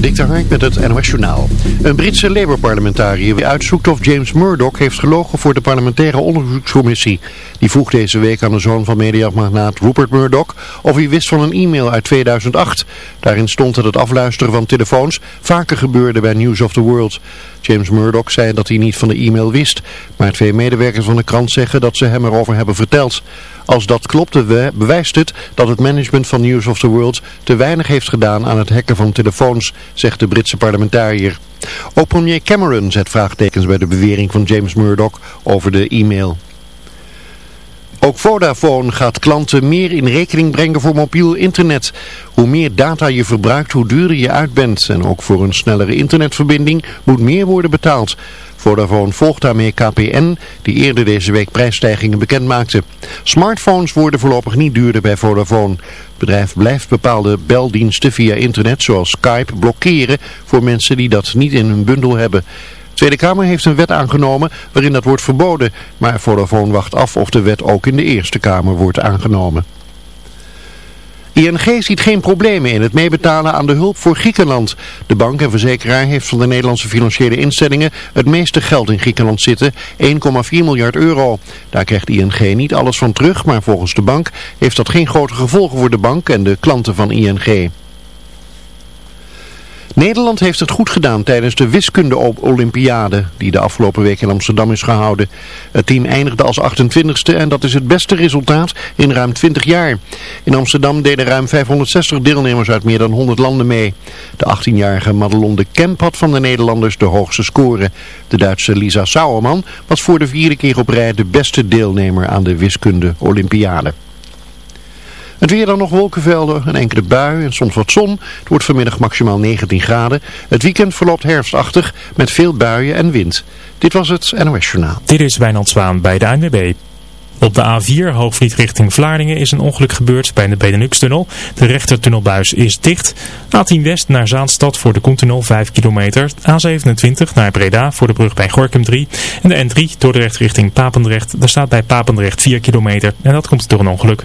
Dik met het NOS Journaal. Een Britse Labour-parlementariër uitzoekt of James Murdoch heeft gelogen voor de parlementaire onderzoekscommissie. Die vroeg deze week aan de zoon van mediamagnaat Rupert Murdoch of hij wist van een e-mail uit 2008. Daarin stond dat het afluisteren van telefoons vaker gebeurde bij News of the World. James Murdoch zei dat hij niet van de e-mail wist, maar twee medewerkers van de krant zeggen dat ze hem erover hebben verteld. Als dat klopt, bewijst het dat het management van News of the World te weinig heeft gedaan aan het hacken van telefoons, zegt de Britse parlementariër. Ook premier Cameron zet vraagtekens bij de bewering van James Murdoch over de e-mail. Ook Vodafone gaat klanten meer in rekening brengen voor mobiel internet. Hoe meer data je verbruikt, hoe duurder je uit bent. En ook voor een snellere internetverbinding moet meer worden betaald. Vodafone volgt daarmee KPN, die eerder deze week prijsstijgingen bekend maakte. Smartphones worden voorlopig niet duurder bij Vodafone. Het bedrijf blijft bepaalde beldiensten via internet zoals Skype blokkeren voor mensen die dat niet in hun bundel hebben. De Tweede Kamer heeft een wet aangenomen waarin dat wordt verboden, maar Vodafone wacht af of de wet ook in de Eerste Kamer wordt aangenomen. ING ziet geen problemen in het meebetalen aan de hulp voor Griekenland. De bank en verzekeraar heeft van de Nederlandse financiële instellingen het meeste geld in Griekenland zitten, 1,4 miljard euro. Daar krijgt ING niet alles van terug, maar volgens de bank heeft dat geen grote gevolgen voor de bank en de klanten van ING. Nederland heeft het goed gedaan tijdens de wiskunde-olympiade die de afgelopen week in Amsterdam is gehouden. Het team eindigde als 28ste en dat is het beste resultaat in ruim 20 jaar. In Amsterdam deden ruim 560 deelnemers uit meer dan 100 landen mee. De 18-jarige Madelon de Kemp had van de Nederlanders de hoogste score. De Duitse Lisa Sauerman was voor de vierde keer op rij de beste deelnemer aan de wiskunde-olympiade. Het weer dan nog wolkenvelden, een enkele bui en soms wat zon. Het wordt vanmiddag maximaal 19 graden. Het weekend verloopt herfstachtig met veel buien en wind. Dit was het NOS Journaal. Dit is Wijnand Zwaan bij de ANWB. Op de A4 Hoogvliet richting Vlaardingen is een ongeluk gebeurd bij de Benelux-tunnel. De rechtertunnelbuis is dicht. A10 West naar Zaanstad voor de Koentunnel 5 kilometer. A27 naar Breda voor de brug bij Gorkum 3. En de N3 Dordrecht richting Papendrecht. Daar staat bij Papendrecht 4 kilometer. En dat komt door een ongeluk.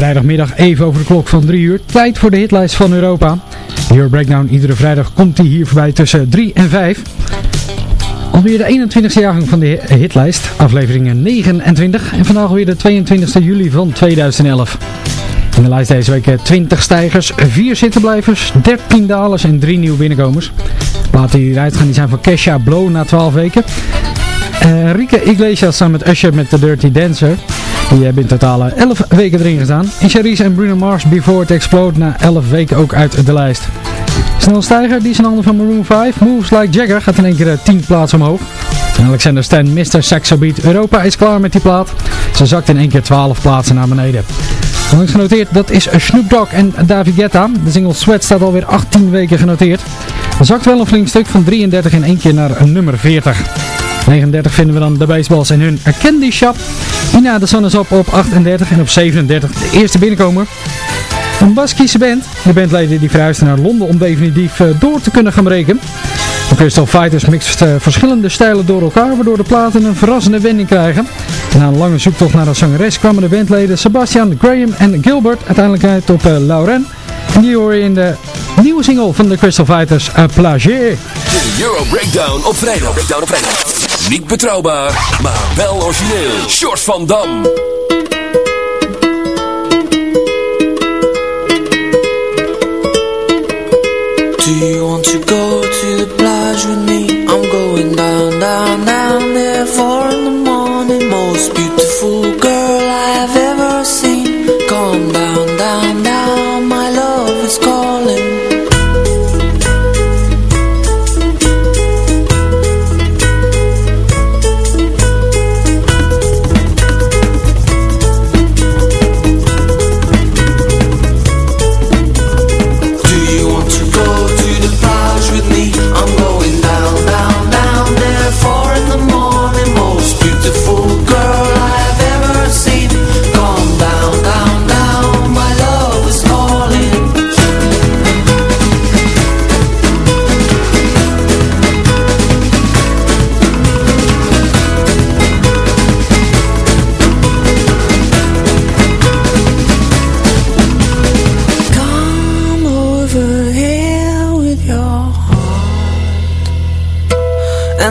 Vrijdagmiddag even over de klok van 3 uur. Tijd voor de hitlijst van Europa. Euro Breakdown, iedere vrijdag komt hij hier voorbij tussen 3 en 5. Alweer de 21ste jaargang van de hitlijst, aflevering 29 en vandaag weer de 22 juli van 2011. In de lijst deze week 20 stijgers, 4 zittenblijvers, 13 dalers en 3 nieuwe binnenkomers. Laten die eruit gaan, die zijn van Kesha Blow na 12 weken. Uh, Rike Iglesias samen met Usher met The Dirty Dancer. Die hebben in totaal 11 weken erin gestaan. En Charisse en Bruno Mars Before It Explode na 11 weken ook uit de lijst. Snelstijger, die is een ander van Maroon 5. Moves Like Jagger gaat in één keer 10 plaatsen omhoog. En Alexander Stan, Mr. Saxo Beat Europa is klaar met die plaat. Ze zakt in één keer 12 plaatsen naar beneden. Langs genoteerd, dat is Snoop Dogg en David Guetta. De single Sweat staat alweer 18 weken genoteerd. Zakt wel een flink stuk van 33 in één keer naar nummer 40. 39 vinden we dan de baseballs en hun Candy Shop. Ina de Sun is op op 38 en op 37 de eerste binnenkomer. Een Baskische band. De bandleden die verhuisden naar Londen om definitief eh, door te kunnen gaan breken. De Crystal Fighters mixt uh, verschillende stijlen door elkaar, waardoor de platen een verrassende wending krijgen. na een lange zoektocht naar de zangeres kwamen de bandleden Sebastian, Graham en Gilbert uiteindelijk uit op uh, Lauren. En die hoor je in de nieuwe single van de Crystal Fighters, A. De Euro. Breakdown op vrijdag. Niet betrouwbaar, maar wel origineel. Short van Dam. Do you want to go to the plage with me? I'm going down, down, down there Four in the morning Most beautiful girl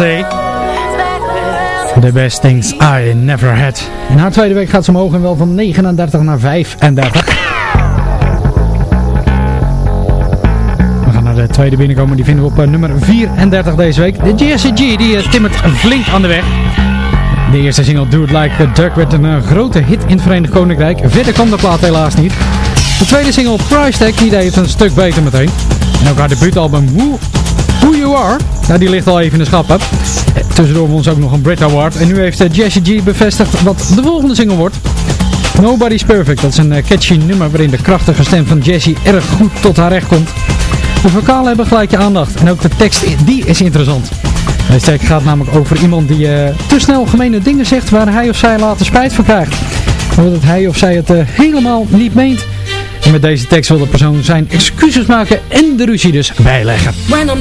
Beyoncé. The best things I never had. In haar tweede week gaat ze omhoog en wel van 39 naar 35. We gaan naar de tweede binnenkomen. Die vinden we op eh, nummer 34 deze week. De JSG die eh, timmert flink aan de weg. De eerste single Do It Like a Duck werd een eh, grote hit in het Verenigd Koninkrijk. Verder kwam de plaat helaas niet. De tweede single Price Tag die deed een stuk beter meteen. En ook haar debuutalbum Who, Who You Are, die ligt al even in de schappen. Tussendoor won ze ook nog een Brit Award. En nu heeft eh, Jessie G bevestigd wat de volgende single wordt. Nobody's Perfect, dat is een eh, catchy nummer waarin de krachtige stem van Jessie erg goed tot haar recht komt. De vocalen hebben gelijk je aandacht en ook de tekst die is interessant. Deze tekst gaat namelijk over iemand die eh, te snel gemene dingen zegt waar hij of zij later spijt van krijgt. Omdat hij of zij het helemaal niet meent. En met deze tekst wil de persoon zijn excuses maken en de ruzie dus bijleggen. When I'm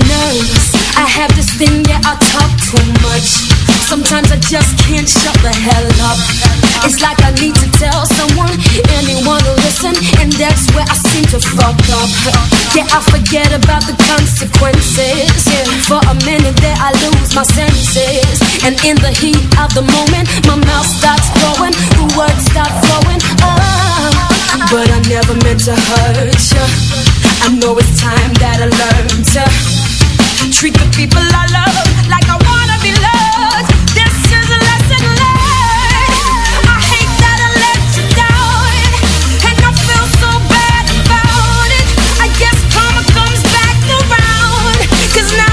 I have this thing, yeah, I talk too much. Sometimes I just can't shut the hell up. It's like I need to tell someone, anyone to listen, and that's where I seem to fuck up. Yeah, I forget about the consequences. Yeah, for a minute there I lose my senses, and in the heat of the moment, my mouth starts flowing, the words start flowing. Oh, but I never meant to hurt you. I know it's time that I learn to treat the people I love like I wanna be loved. This is a lesson learned. I hate that I let you down, and I feel so bad about it. I guess karma comes back around, 'cause now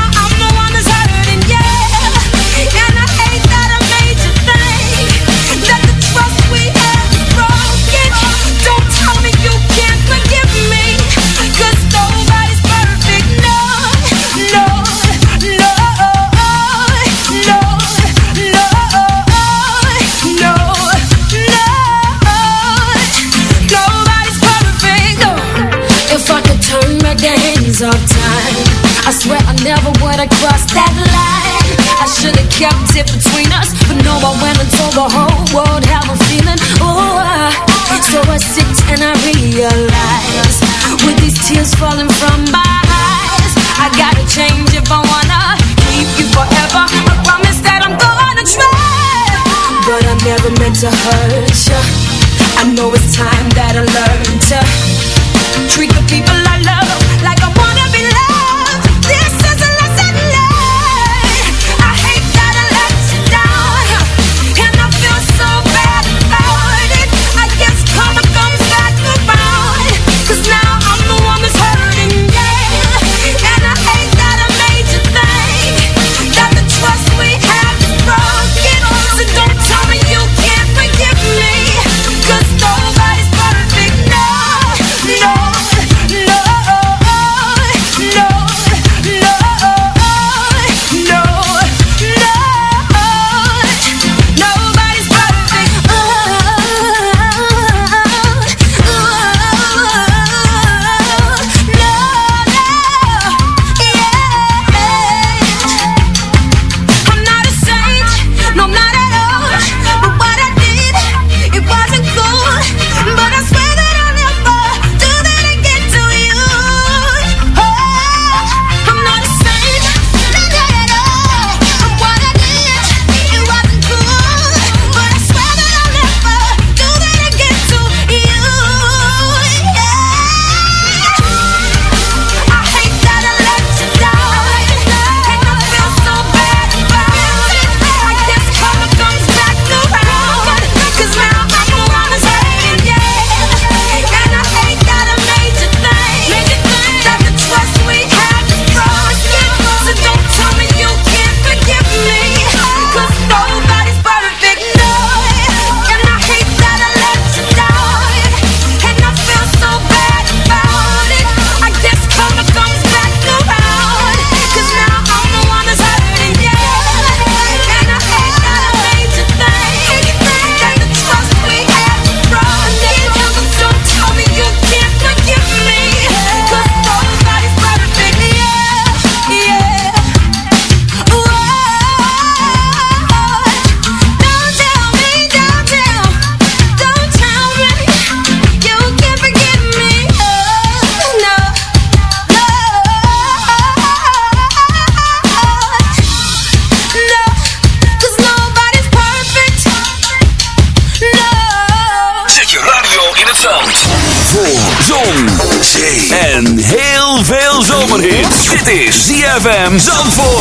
kept it between us, but no, I went and told the whole world how I'm feeling. Oh, I, uh, so I sit and I realize, with these tears falling from my eyes, I gotta change if I wanna keep you forever. I promise that I'm gonna try, but I never meant to hurt you. I know it's time that I learn to treat the people I love ZFM Zandvoort.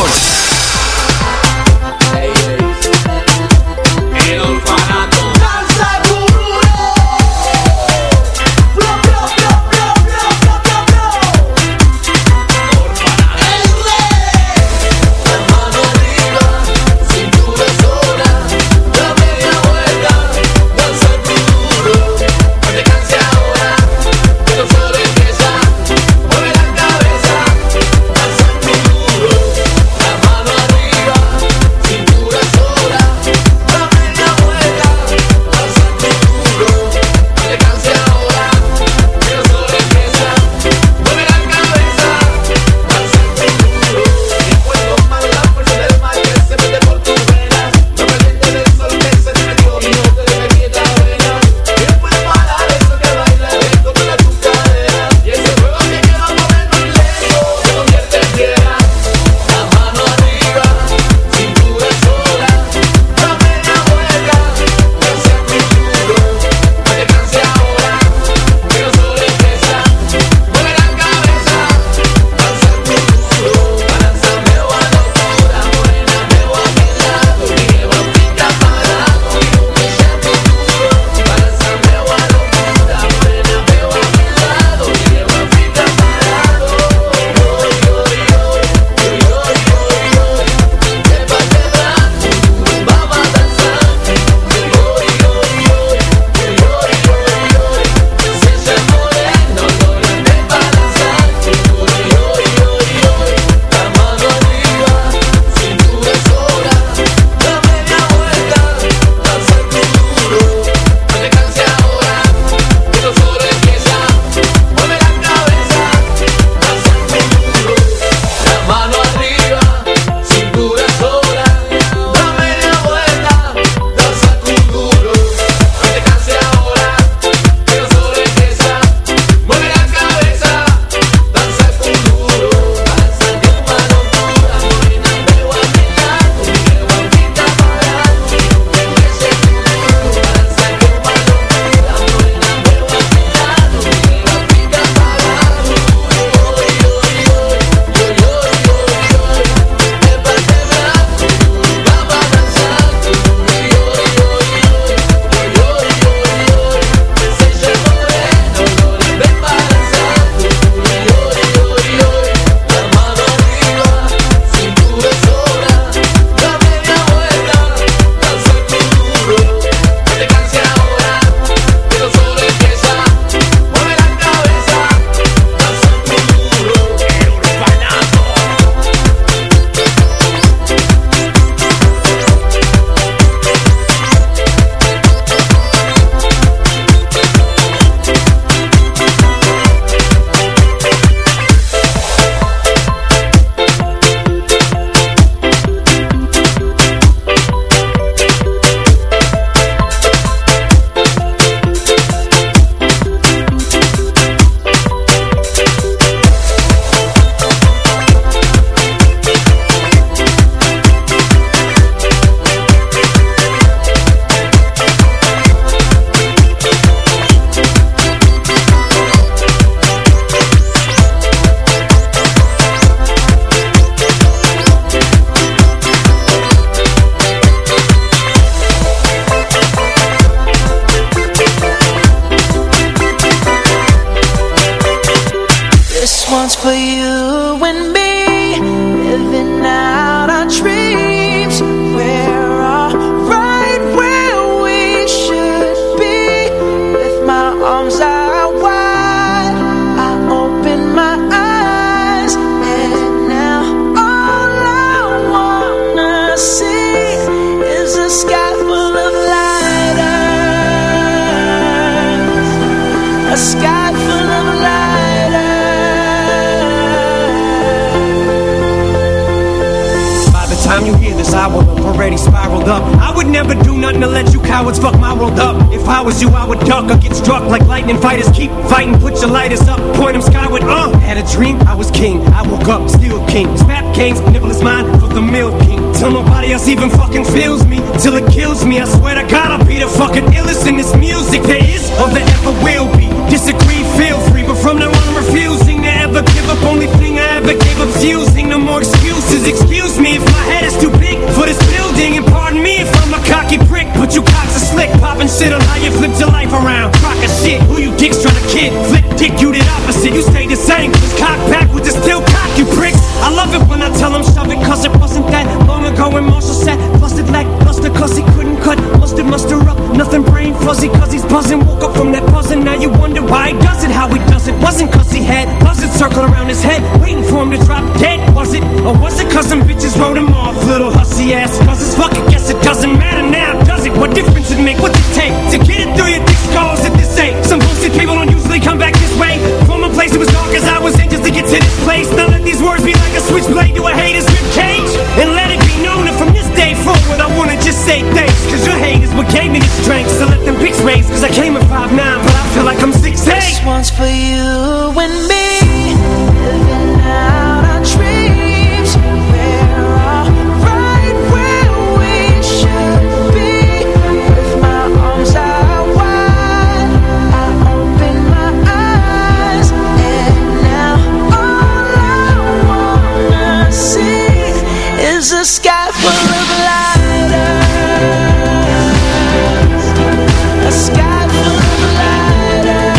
Tell him shove it, cause it wasn't that long ago when Marshall said, busted like buster, cause he couldn't cut. Mustard, muster up, nothing brain fuzzy, cause he's buzzing. Woke up from that buzzing, now you wonder why he does it, how he does it. Wasn't cause he had buzzards circling around his head, waiting for him to drop dead. Was it, or was it cause some bitches wrote him off, little hussy ass? Cause it's fucking guess it doesn't matter now, does it? What difference it make? What's it take to get it through your thick skulls at this age? Some bullshit people don't usually come back this way. From a place that was dark as I was in to this place. Now let these words be like a switchblade to a hater's rib cage. And let it be known that from this day forward, I wanna just say thanks. Cause your hate is what gave me the strength. So let them pics raise. Cause I came at 5'9, but I feel like I'm 6'8. This one's for you and me. Living out sky full of lighters. A sky full of lighters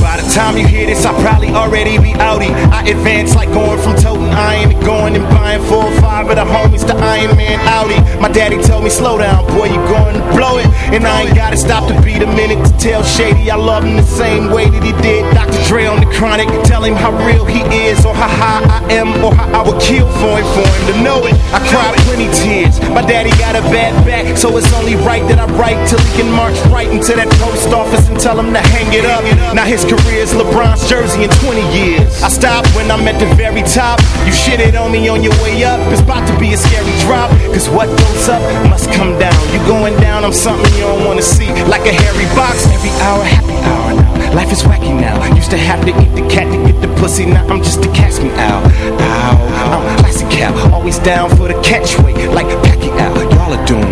By the time you hear this, I'll probably already be outie. I advance like going from toting iron to going and buying four or five of the homies to Iron Man Audi. My daddy told me, slow down, boy, you going to blow it. And I ain't gotta stop to beat a minute to tell Shady I love him the same way that he did Dr. Dre on the chronic. Tell him how real he is, or how high I am, or how I would kill for him, for him to know it. I cried plenty tears. My daddy got a bad back, so it's only right that I write till he can march right into that post office and tell him to hang it up. Now his career's LeBron's jersey in 20 years. I stopped when I'm at the very top. You shitted on me on your way up. It's about to be a scary drop. Cause what goes up must come down. You going down, I'm something you don't wanna see. Like a hairy box, every hour, happy hour now. Life is wacky now. Used to have to eat the cat to get the pussy. Now I'm just a catch me out. Ow, I'm classic cow. Always down for the catchway. Like Pacquiao. Y'all are doomed.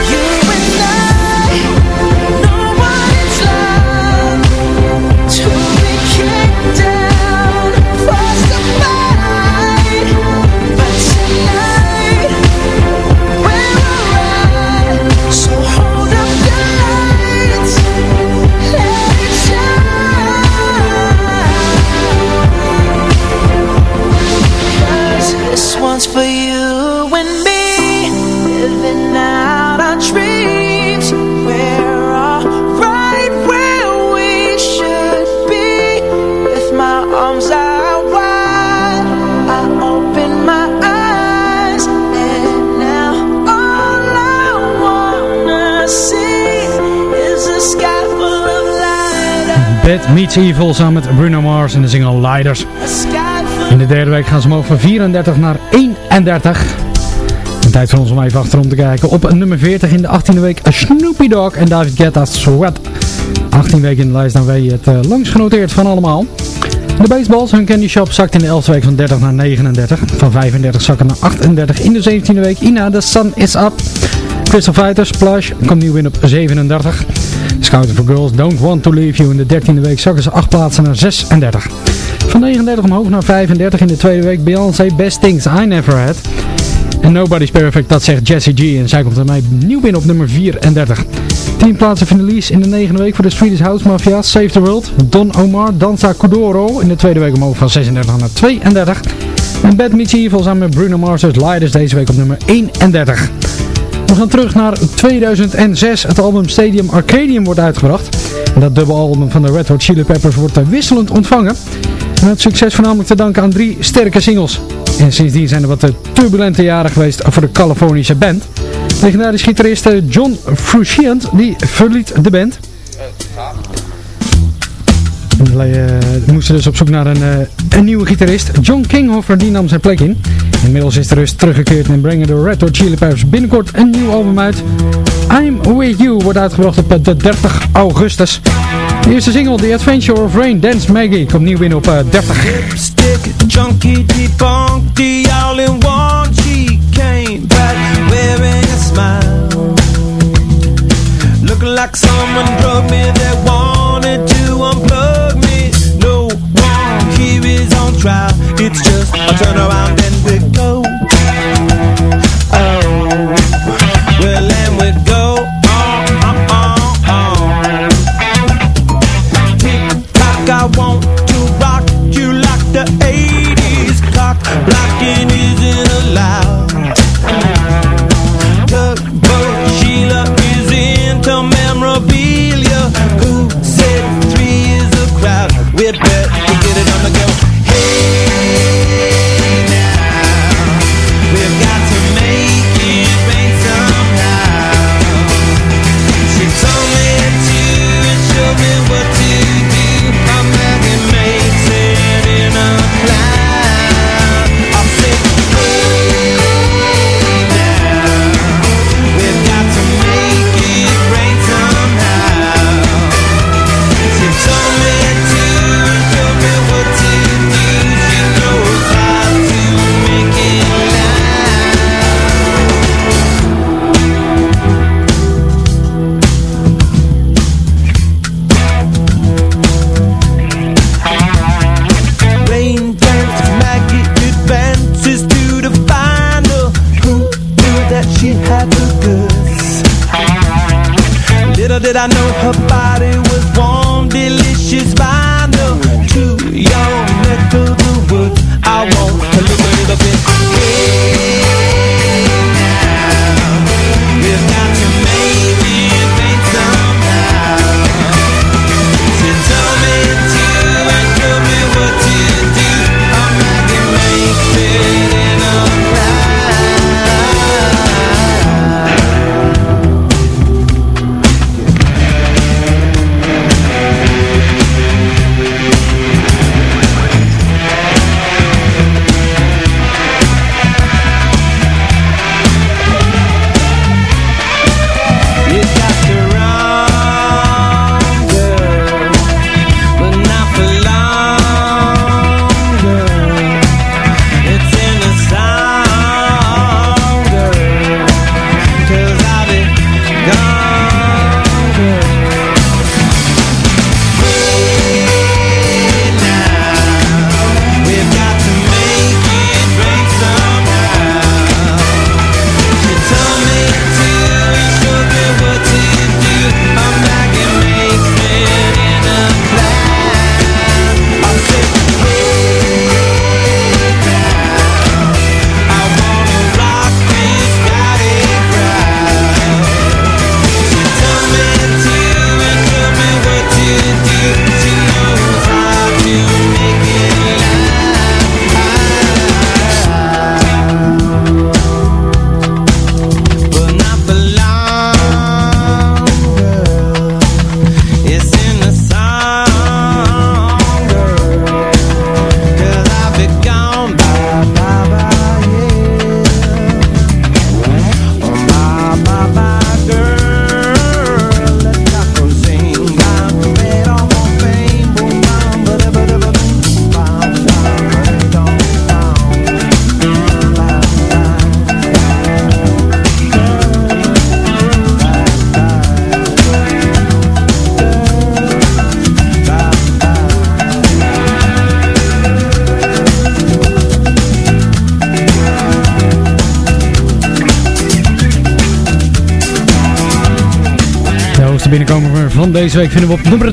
To Meets Evil samen met Bruno Mars en de single full In de derde week gaan ze omhoog van 34 naar 31. En tijd voor ons om even achterom te kijken. Op nummer 40 in de 18e week Snoopy Dogg en David Guetta Sweat. 18 weken in de lijst, dan weet je het uh, langst genoteerd van allemaal. De baseballs, hun candy shop, zakt in de 11e week van 30 naar 39. Van 35 zakken naar 38 in de 17e week. Ina, The Sun Is Up. Crystal Fighters, Plush, komt nieuw in op 37. Scouting for Girls, Don't Want To Leave You. In de 13e week zakken ze 8 plaatsen naar 36. Van 39 omhoog naar 35 in de tweede week. Beyoncé, Best Things I Never Had. En Nobody's Perfect, dat zegt Jessie G. En zij komt mij nieuw binnen op nummer 34. 10 plaatsen finalies in de negende week voor de Swedish House Mafia. Save the World. Don Omar, Danza Kuduro. In de tweede week omhoog van 36 naar 32. En Bad Meets Evil samen met Bruno Mars Lighters deze week op nummer 31. We gaan terug naar 2006. Het album Stadium Arcadium wordt uitgebracht. En dat dubbelalbum van de Red Hot Chili Peppers wordt eh, wisselend ontvangen. En het succes voornamelijk te danken aan drie sterke singles. En sindsdien zijn er wat eh, turbulente jaren geweest voor de Californische band. Legendarisch gitarist eh, John Frusciante die verliet de band. Eh, moesten dus op zoek naar een, eh, een nieuwe gitarist. John Kinghofer die nam zijn plek in. Inmiddels is de rust teruggekeerd en brengen de Red Hot Chili Peppers binnenkort een nieuw album uit. I'm With You wordt uitgebracht op eh, de 30 augustus. De eerste single, The Adventure of Rain, Dance Maggie, komt nieuw binnen op eh, 30. Lipstick, junkie, defunky, all in one. She back wearing a smile. Looking like someone me that trial. It's just a turn around and we go. Oh, well, and we go. Tick tock, I want to rock you like the 80s. Cock blocking isn't allowed.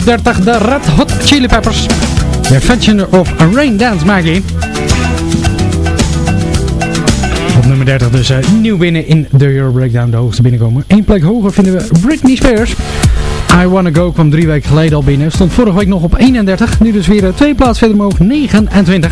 30 de Red Hot Chili Peppers. The Adventure of a Rain Dance, Maggie. Op nummer 30 dus eh, nieuw binnen in de Euro Breakdown, de hoogste binnenkomen. Eén plek hoger vinden we Britney Spears. I Wanna Go kwam drie weken geleden al binnen. Stond vorige week nog op 31. Nu dus weer eh, twee plaatsen verder omhoog, 29.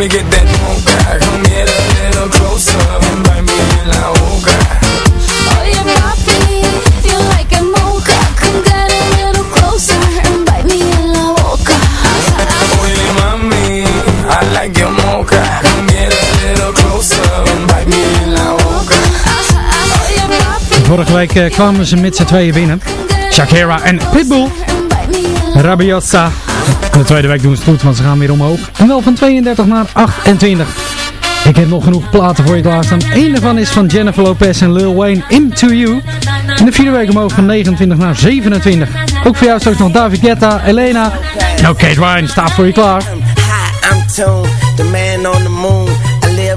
Me get that mocha. Come get a little closer, invite me in la boca. Oye papi, feel like a mocha Come get a little closer and bite me in la boca Oye mami, I like your mocha. Come get a little closer, invite me in la boca. Vorige week eh, kwamen ze met z'n tweeën binnen. Shakira en Pitbull. Rabiosa. De tweede week doen ze het goed, want ze gaan weer omhoog. En wel van 32 naar 28. Ik heb nog genoeg platen voor je klaarstaan. Eén daarvan is van Jennifer Lopez en Lil Wayne, Into You. In de vierde week omhoog van 29 naar 27. Ook voor jou straks nog David Guetta, Elena. Nou, Kate Ryan staat voor je klaar. Hi, I'm the man on the moon.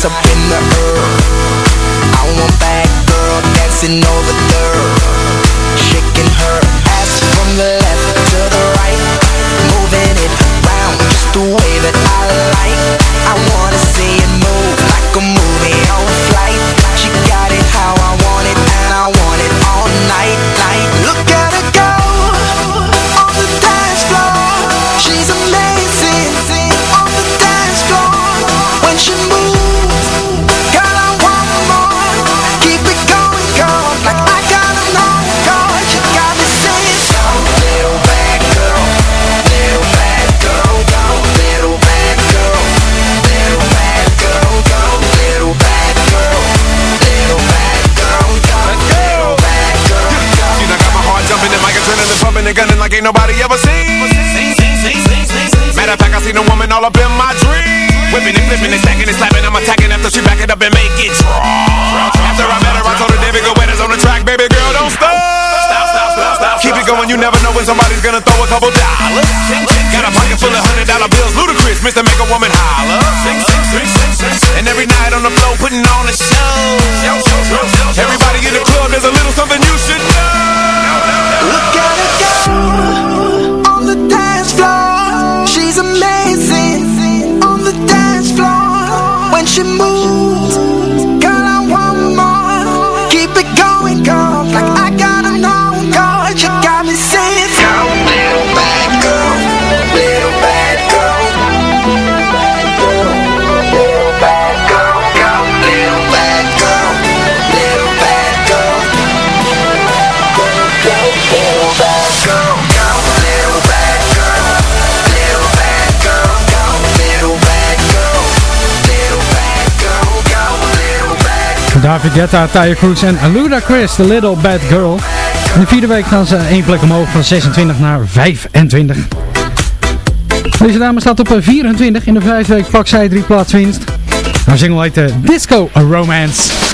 hands up in the air. I want that girl dancing over there, shaking her ass from the left to the right, moving it round just the way that I like. I want going, you never know when somebody's gonna throw a couple dollars. Got a pocket full of hundred dollar bills, ludicrous, Mr. Make a Woman holler. And every night on the floor, putting on a show. Everybody in the club, there's a little something you should know. Look at her go on the dance floor. She's amazing on the dance floor when she moves. David Guetta, Tyre Cruz en Ludacris, The Little Bad Girl. In de vierde week gaan ze één plek omhoog van 26 naar 25. Deze dame staat op eh, 24. In de vijfde week pak zij drie plaats winst. Haar single heet eh, Disco Romance.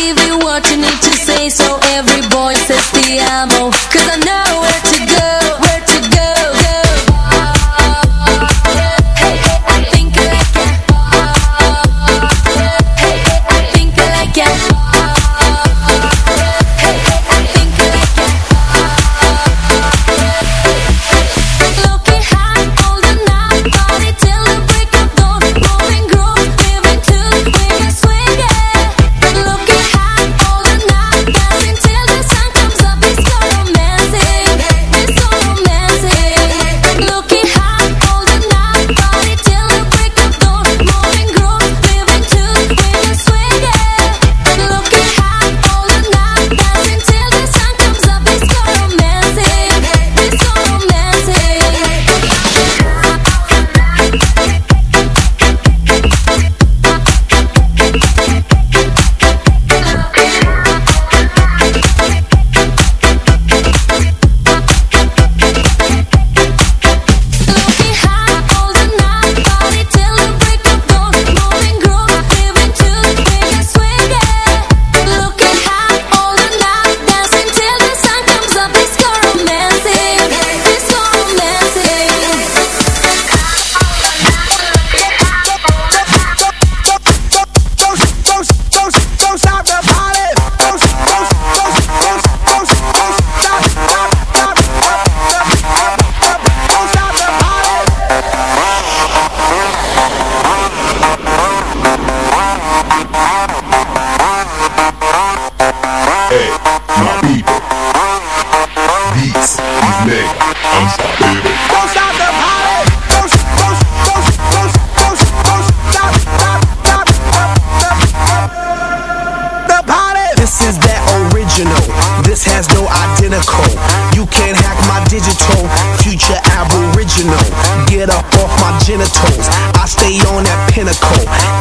give you what you need to say so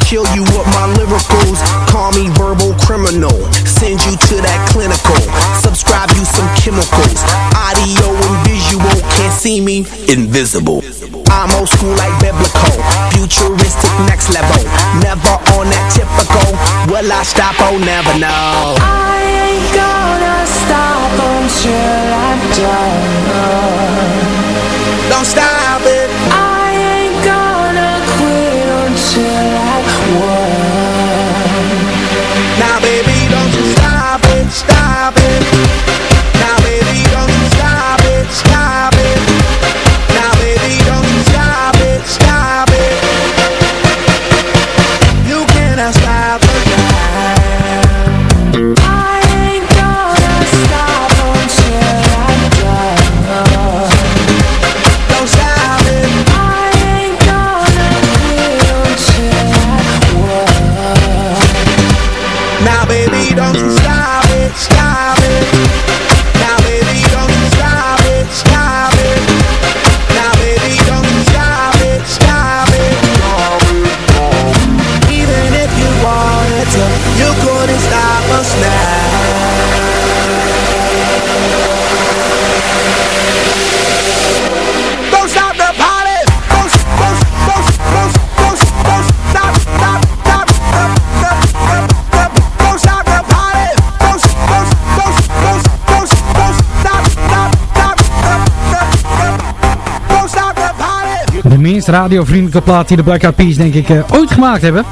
Kill you with my lyricals. Call me verbal criminal. Send you to that clinical. Subscribe you some chemicals. Audio and visual. Can't see me. Invisible. I'm old school like biblical. Futuristic next level. Never on that typical. Will I stop? Oh, never know. I ain't gonna stop until I'm done. Don't stop it. I ain't gonna quit until I radiovriendelijke plaat die de Black Eyed Peas denk ik eh, ooit gemaakt hebben.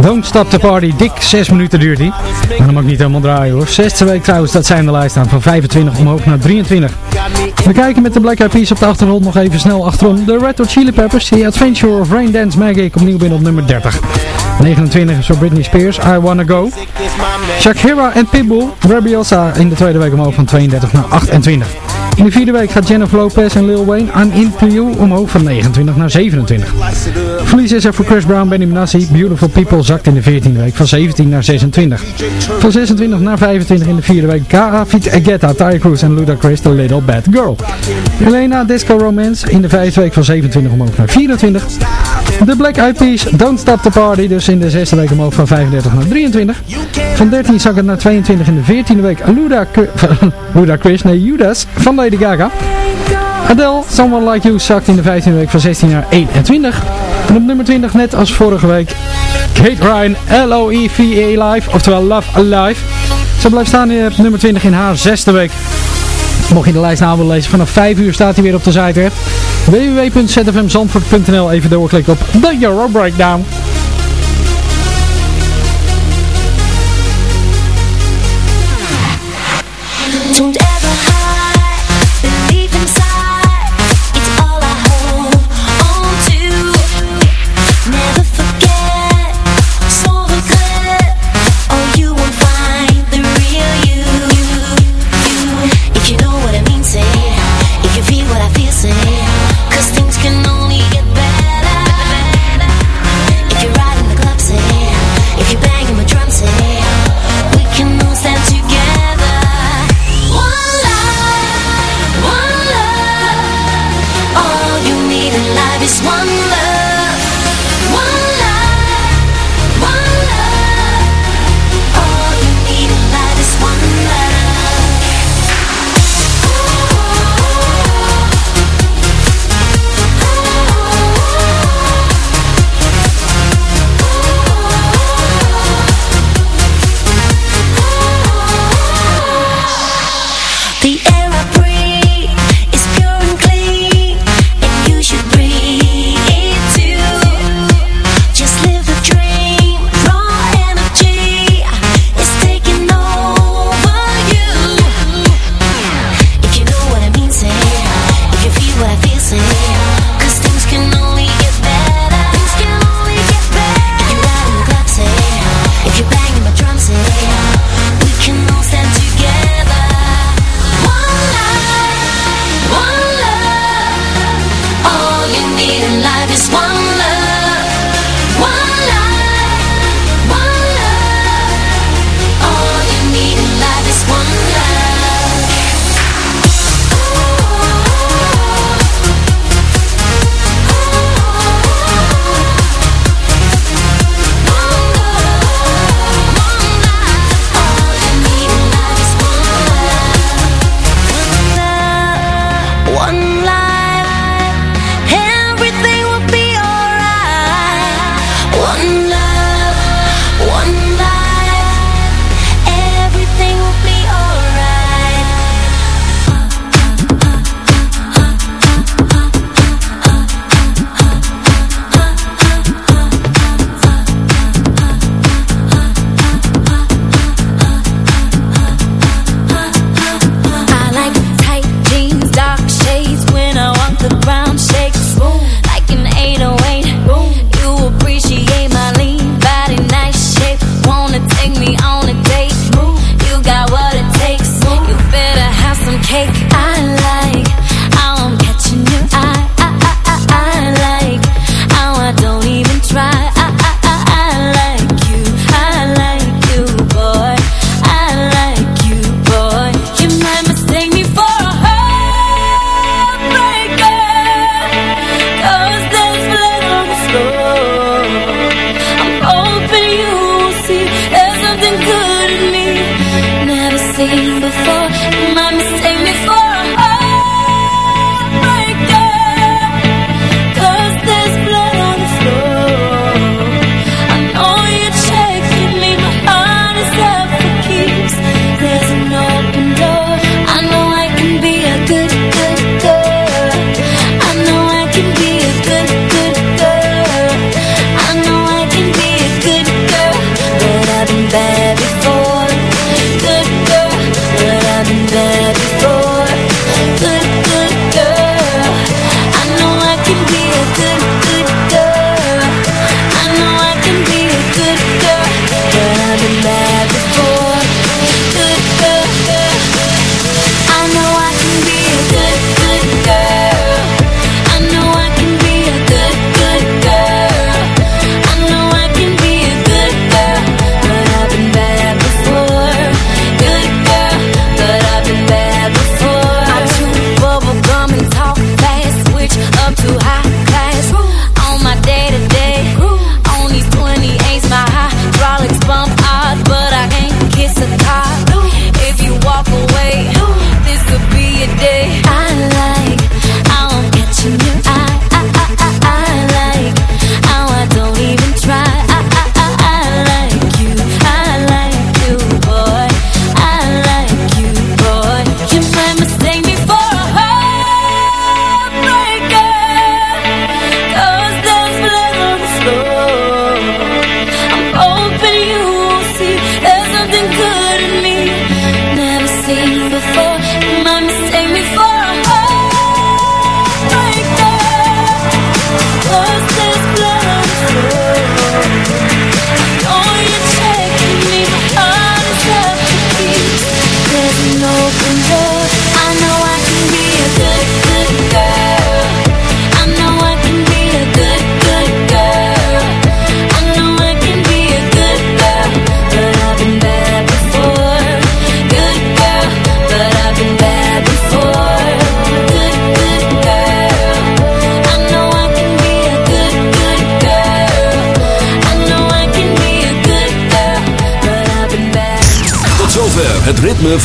Don't Stop the Party, dik 6 minuten duurt die. Maar dan mag ik niet helemaal draaien hoor. Zesde week trouwens dat zij in de lijst staan van 25 omhoog naar 23. We kijken met de Black Eyed Peas op de achtergrond nog even snel achterom. De Red Hot Chili Peppers, The Adventure of Rain Dance Maggie opnieuw binnen op nummer 30. 29 is voor Britney Spears, I Wanna Go. Shakira en Pitbull, Rabiosa in de tweede week omhoog van 32 naar 28. In de vierde week gaat Jennifer Lopez en Lil Wayne Into You omhoog van 29 naar 27. Verlies is er voor Chris Brown, Benny Benassi. Beautiful People zakt in de 14e week van 17 naar 26. Van 26 naar 25 in de vierde week Gaga, Feet Agatha, Ty Cruz en Ludacris, The Little Bad Girl. Helena, Disco Romance in de vijfde week van 27 omhoog naar 24. De Black Eyed Peas, Don't Stop the Party, dus in de zesde week omhoog van 35 naar 23. Van 13 zak het naar 22 in de 14e week Ludacris, Ludacris, nee Judas van Lady Gaga. Adele, Someone Like You zakt in de 15e week van 16 naar 21. En op nummer 20 net als vorige week Kate Ryan, L-O-E-V-E Live, oftewel Love Alive. Ze blijft staan op nummer 20 in haar zesde week. Mocht je de lijst nou willen lezen, vanaf 5 uur staat hij weer op de site. www.zfmzandvoort.nl Even doorklikken op The Euro Breakdown.